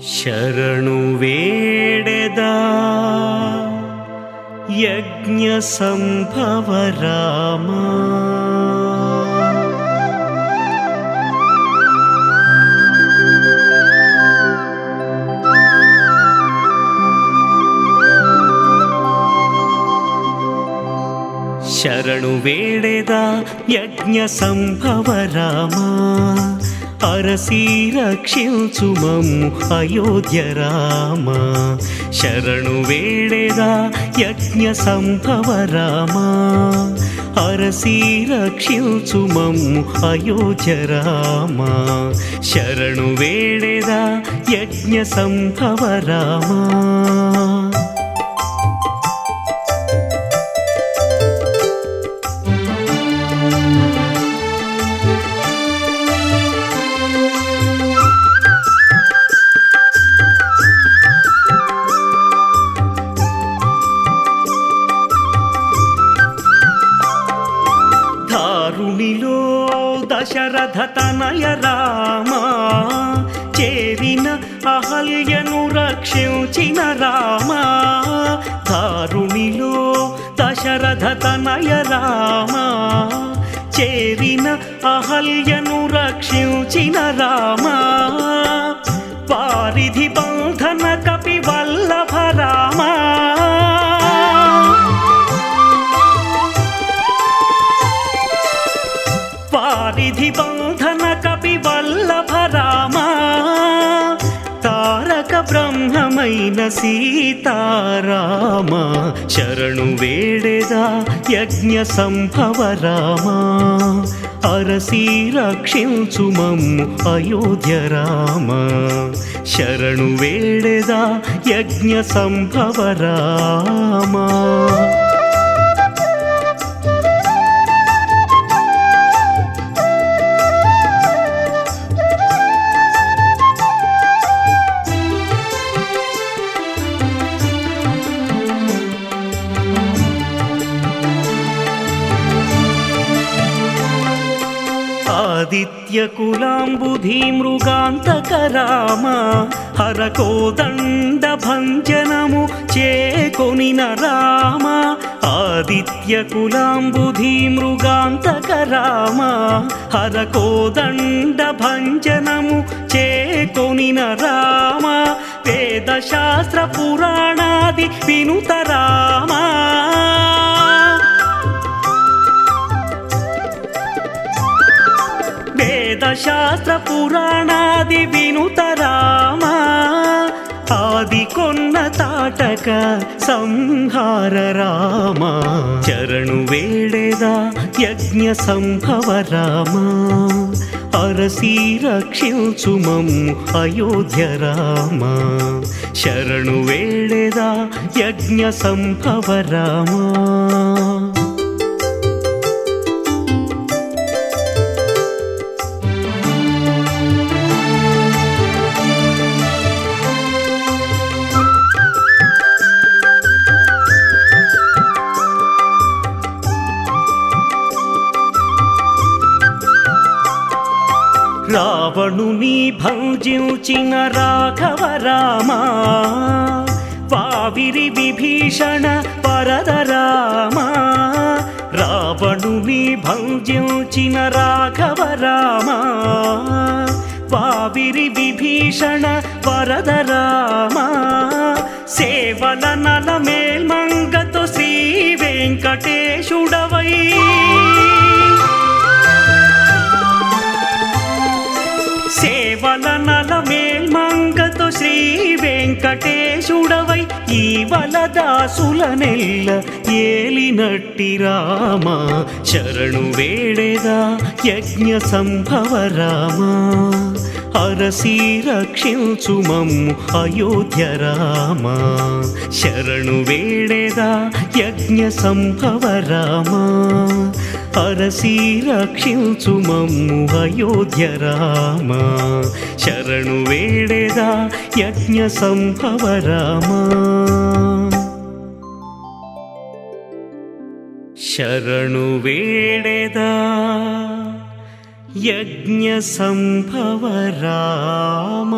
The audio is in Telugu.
शरणुवेडेदा यज्ञसम्भव राम शरणु वेणेदा यज्ञसंभव राम అరసి రక్షించుమమ్ము అయోధ్య రామ. శరణు వేడేదా యజ్ఞ సంభవ రామ. అరసి రక్షించుమమ్ము అయోధ్య రామ. శరణు వేడేదా యజ్ఞ సంభవ రామ. దారుణిలో దశరథ తనయ రామ చేరిన అహల్యను రక్షించిన రామ దారుణిలో దశరథ తనయ రామ చేరిన అహల్యను రక్షించిన రామ పారిధి బంధన కపి వల్లభ రామా తారక బ్రహ్మమైన సీతారామ శరణు వేడేదా యజ్ఞ సంభవ రామా. అరసి రక్షించు మమ్ము అయోధ్య రామ. శరణు వేడేదా యజ్ఞ సంభవ రామా. ఆదిత్యకులాంబుధి మృగాంతక రామ హరకోదండ భంజనము చేకొనిన రామ ఆదిత్యకులాంబుధి మృగాంతక రామ హరకోదండ భంజనము చేకొనిన వేదశాస్త్ర పురాణాది వినుత రామ. ఆది కొన్న తాటక సంహార రామ. చరణు వేడేదా యజ్ఞ సంభవ రామ. అరసి రక్షించు మమ్ము అయోధ్య రామ. శరణు వేడేదా యజ్ఞ సంభవ రామా. రావణుని భంజించిన రాఘవ రామా వావిరి విభీషణ వరద రామా. రావణుని భంజించిన రాఘవ రామా వావిరి విభీషణ వరద రామా. సేవల నల మేల్మంగతో శ్రీ వెంకటేశుడవై ఈ నెల్ల ఏలినట్టి రామ శరణు వేడేదా యజ్ఞ సంభవ రామ. అరసి రక్షించు మమ్ము అయోధ్య రామ శరణు వేడేదా యజ్ఞ సంభవ రామ. అరసి రక్షించు మమ్ము అయోధ్య రామ శరణు వేడేదా యజ్ఞ సంభవ రామా. ಶರಣು ವೇಳೆದ ಯಜ್ಞ ಸಂಭವ ರಾಮ.